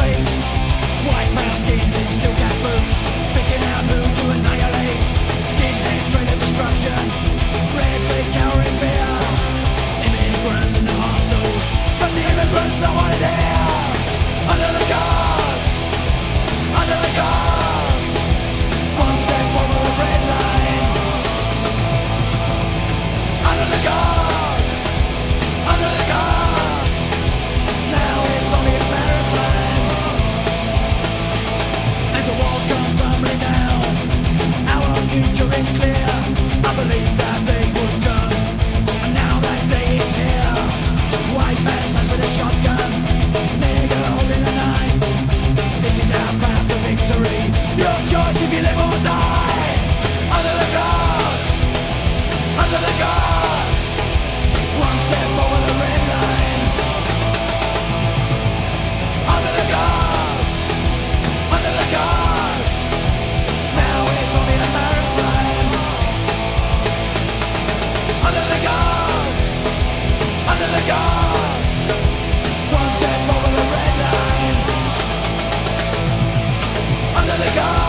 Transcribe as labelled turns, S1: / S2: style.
S1: awake the God.